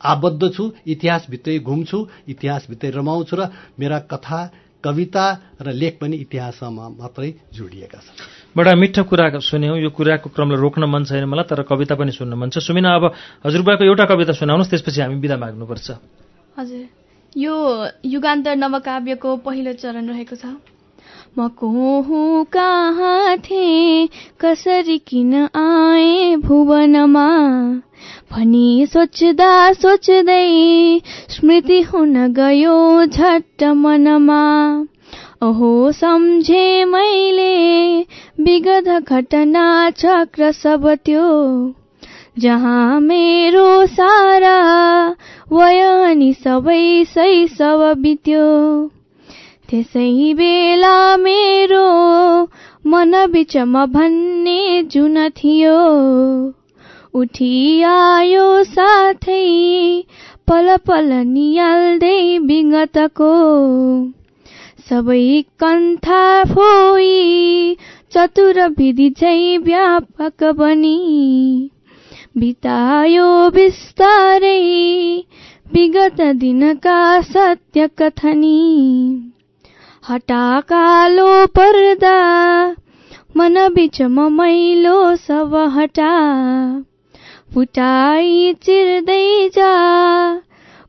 आबद्ध छु इतिहासभित्रै घुम्छु इतिहासभित्रै रमाउँछु र मेरा कथा कविता र लेख पनि इतिहासमा मात्रै जोडिएका छन्। बडा मिठो कुरा सुन्यौँ। यो कुराको क्रमलाई रोक्न मन छैन मलाई तर कविता पनि सुन्न मन छ। सुमिना अब हजुरबाको एउटा कविता सुनाउनुहोस् त्यसपछि हामी बिदा माग्नुपर्छ। हजुर। यो युगान्तर नवकाव्यको पहिलो चरण रहेको छ। म को कहाँ थिएँ कसरी किन आए भुवनमा? भनी सोच्दा सोच्दै स्मृति हुन गयो झट्ट मनमा। ओहो सम्झे मैले विगत घटना चक्र सब त्यो। जहाँ मेरो सारा वयनी सबै सब बित्यो। त्यसै बेला मेरो। मन बिचमा भन्ने जुन थियो। उठी आयो साथै पल पल निहाल्दै विगतको सबै कन्था फोई चतुर विधि चाहिँ व्यापक बनी। बितायो बिस्तारै विगत दिनका सत्य कथनी। हटा कालो पर्दा मन बिचमा मैलो सब हटा। फुटाई चिर्दै जा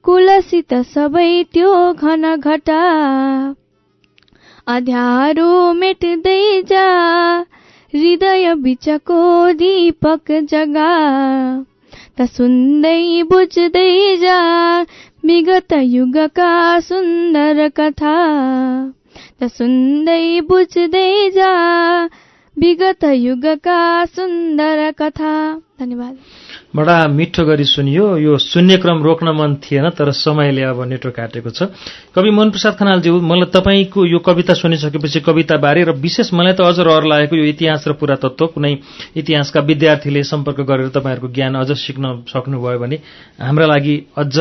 कुलसित सबै त्यो घन घटा। अध्यारो मेट्दै जा हृदय बिचको दीपक जगा। त सुन्दै बुझ्दै जा विगत युगका सुन्दर कथा। त सुन्दै बुझ्दै जा विगत युगका सुन्दर कथा। धन्यवाद। बडा मिठो गरी सुनियो यो सुन्ने क्रम रोक्न मन थिएन तर समयले अब नेटो काटेको छ। कवि मोहनप्रसाद खनालज्यू मलाई तपाईँको यो कविता सुनिसकेपछि कविताबारे र विशेष मलाई त अझ रहर लागेको यो इतिहास र पुरातत्व कुनै इतिहासका विद्यार्थीले सम्पर्क गरेर तपाईँहरूको ज्ञान अझ सिक्न सक्नुभयो भने हाम्रा लागि अझ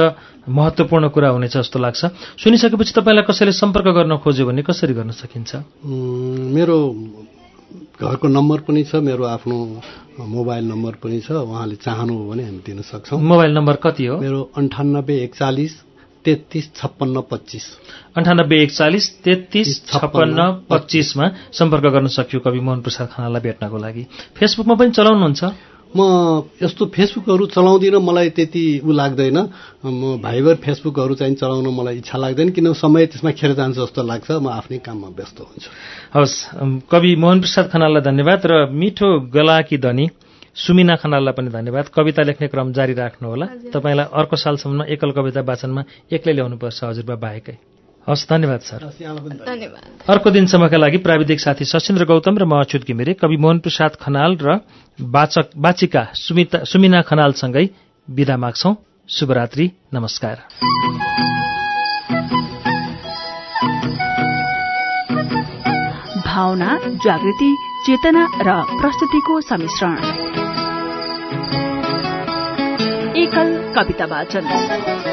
महत्वपूर्ण कुरा हुनेछ जस्तो लाग्छ। सुनिसकेपछि तपाईँलाई कसैले सम्पर्क गर्न खोज्यो भने कसरी गर्न सकिन्छ? मेरो घरको नम्बर पनि छ मेरो आफ्नो मोबाइल नम्बर पनि छ उहाँले चाहनुभयो भने हामी दिन सक्छौँ। मोबाइल नम्बर कति हो? मेरो अन्ठानब्बे एकचालिस तेत्तिस छप्पन्न पच्चिस। अन्ठानब्बे एकचालिस तेत्तिस छप्पन्न पच्चिसमा सम्पर्क गर्न सक्यो कवि मोहन प्रसाद खनाललाई भेट्नको लागि। फेसबुकमा पनि चलाउनुहुन्छ? म यस्तो फेसबुकहरू चलाउँदिनँ मलाई त्यति ऊ लाग्दैन। म भाइबर फेसबुकहरू चाहिँ चलाउन मलाई इच्छा लाग्दैन किन समय त्यसमा खेर जान्छ जस्तो लाग्छ। म आफ्नै काममा व्यस्त हुन्छु। हवस् कवि मोहन प्रसाद खनाललाई धन्यवाद र मिठो गलाकी धनी सुमिना खनाललाई पनि धन्यवाद। कविता लेख्ने क्रम जारी राख्नुहोला। तपाईँलाई अर्को सालसम्म एकल कविता वाचनमा एक्लै ल्याउनुपर्छ। हजुरबा बाहेकै। हस् धन्यवाद सर। धन्यवाद। अर्को दिनसम्मका लागि प्राविधिक साथी सशिन्द्र गौतम र म अच्युत घिमिरे कवि मोहन प्रसाद खनाल र वाचक वाचिका सुमिता सुमिना खनालसँगै विदा माग्छौ। शुभरात्रि नमस्कार। भावना जागृति चेतना र प्रस्तुतिको सम्मिश्रण एकल कविता वाचन।